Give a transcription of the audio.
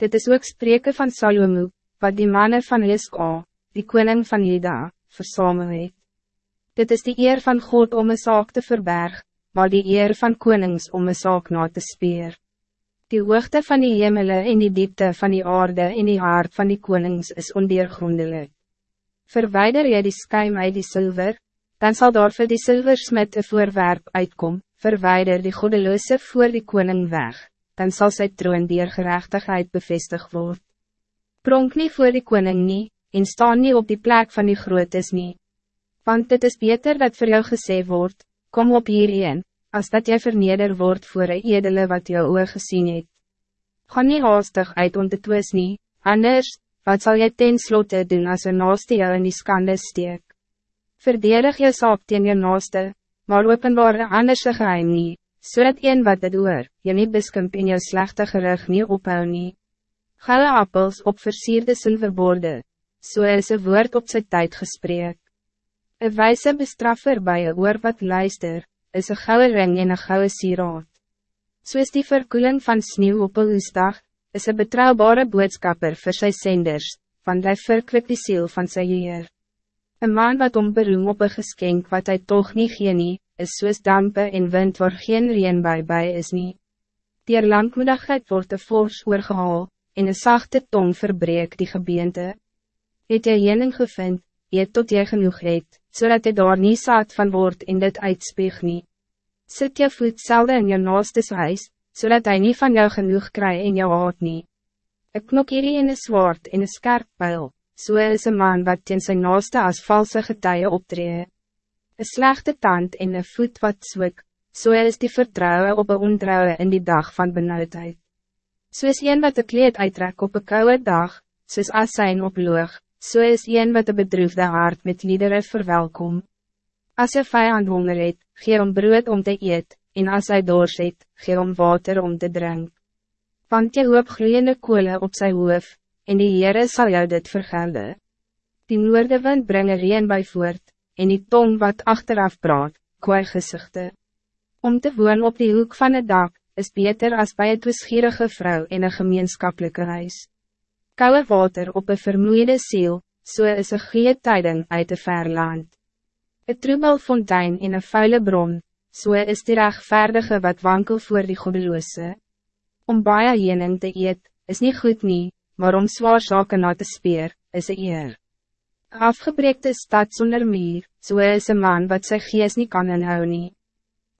Dit is ook spreken van Salomo, wat die mannen van Iska, die koning van Juda, versamel het. Dit is die eer van God om een zaak te verberg, maar die eer van konings om een zaak na te speer. Die hoogte van die hemelen en die diepte van die aarde en die hart van die konings is ondeergrondelijk. Verwijder jy die skuim uit die zilver, dan zal daar vir die zilversmid een voorwerp uitkom, verwijder die goddeloze voor die koning weg, dan zal sy troon dier gerechtigheid bevestigd worden. Pronk niet voor die koning nie, en staan niet op die plek van die grootes nie. Want het is beter dat voor jou gesê wordt, kom op hierheen, als dat jy verneder wordt voor een edele wat jou oor gezien het. Ga niet haastig uit om te twis nie, anders, wat zal jy ten slotte doen als een naaste jou in die skande steek? Verdedig jou saak teen jou naaste, maar openbaar een anderse geheim nie, so dat een wat het oor, jy nie biskimp in jou slechte gerug nie ophou nie. Galle appels op versierde silverborde, so is een woord op zijn tijd gesprek. Een wijze bestraffer bij een oor wat luister, is een gouden ring en een gouden sieraad. So is die verkoeling van sneeuw op een oesdag, is een betrouwbare boodskapper voor zijn zenders, van die verkwik die ziel van zijn heer. Een man wat om beroem op een geskenk wat hij toch niet gee nie, is soos dampe en wind waar geen reen bij bij is nie. Dier langmoedigheid wordt de fors oorgehaal, en een zachte tong verbreek die gebeente. Het jy jening gevind, het tot jy genoeg het, zodat so jy daar nie saad van word en dit uitspeeg nie. Sit je voet zelden in je naaste huis, zodat hij niet van jou genoeg krijgt in jou haat nie. Een knok hierdie in een zwaard en een scherp pijl, so is een man wat teen sy naaste as valse getuie optree. Een slechte tand en een voet wat zwik, so is die vertrouwen op een ontrouwe in die dag van benauwdheid. So is een wat een kleed uittrek op een koude dag, soos as zijn op loog, so is een wat een bedroefde hart met liederen verwelkom. As je vijand honger het, gee om brood om te eet, en as hy dors het, gee om water om te drinken. Want je hoop gloeiende koele op zijn hoof, en die Heere sal jou dit vergelde. Die noorde wind bring reen by voort, en die tong wat achteraf praat, kwaai gezichte. Om te woon op die hoek van het dak, is beter als bij het toesgierige vrouw in een gemeenschappelijke huis. Koude water op een vermoeide ziel, so is een goede tijding uit de verland. Een troebelfontein in een vuile bron, so is die rechtvaardige wat wankel voor die godeloose. Om baie jening te eet, is niet goed nie, maar om zwaar zaken na te speer, is een eer. Afgebreekte stad zonder meer, so is een man wat sy gees niet kan inhou nie.